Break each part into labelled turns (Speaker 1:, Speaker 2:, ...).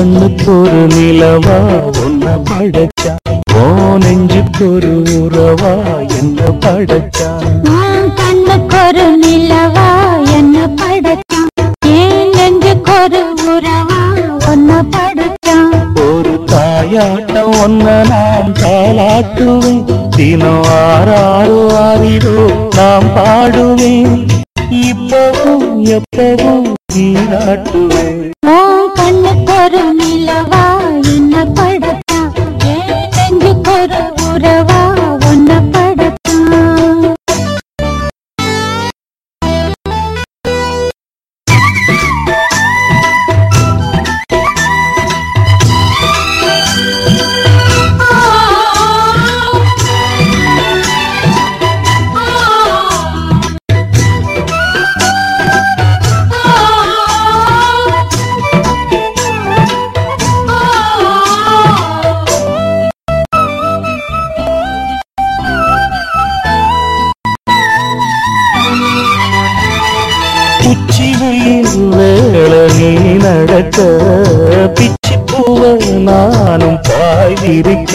Speaker 1: ஒரு நிலவா உன்னை படைச்சா. ஓ நெஞ்சுக்கு ஒரு உறவா என்ன படைச்சா.
Speaker 2: உன் கண்ணுக்கொரு நிலவா என்ன படைச்சான் ஏன் நெஞ்சுக்கொரு உறவா ஒன்ன படைச்சான்
Speaker 1: ஒரு தாயாட்டம் ஒன்ன நாம் தாளாட்டுவேன் தினம் ஆறாறு ஆறிரோ நாம் பாடுவேன். இப்பவும் எப்பவும்
Speaker 2: கண்ணுக்கொரு
Speaker 1: உச்சி நீ நடக்க பிச்சி பூவ நானும் பாய்ந்திருக்க.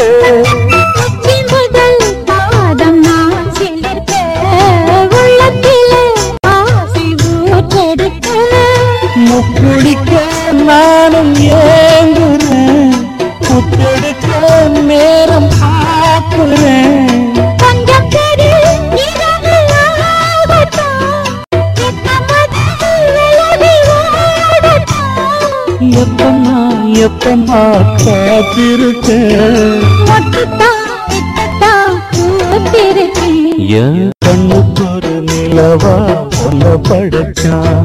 Speaker 2: ஓடட்டும்
Speaker 1: எப்பமா எப்பமா காத்திருக்கேன் கண்ணுக்கு ஒரு நிலவா ஒன்ன படைச்சான்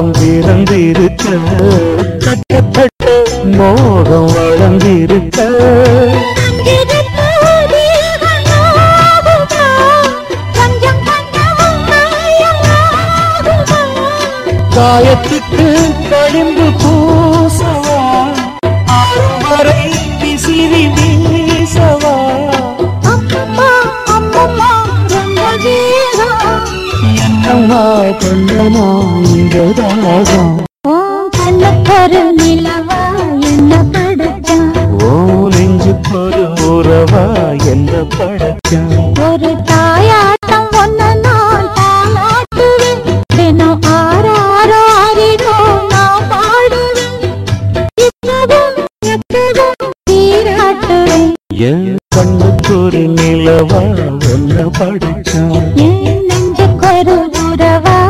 Speaker 1: தாளம் பிறந்திருக்க. கட்டப்பட்ட மோகம் வளர்ந்திருக்க. காயத்துக்கு கழிந்து பூசவா என்னம்மா பண்ணமா இந்த தாகம்
Speaker 2: ஓ கண்ணக்கரு நிலவா என்ன படைச்சான்
Speaker 1: ஓ நெஞ்சு ஒரு உறவா என்ன படைச்சான்
Speaker 2: ஒரு தாயாட்டம் ஒன்ன நான் தாளாட்டுவேன். தினம் ஆறாரோ ஆறிரோ நான் பாடுவேன். இப்பவும் எப்பவும் தீராட்டுவேன்
Speaker 1: என் கண்ணுக்கு ஒரு நிலவா
Speaker 2: என் நெஞ்சுக்கொரு உதவா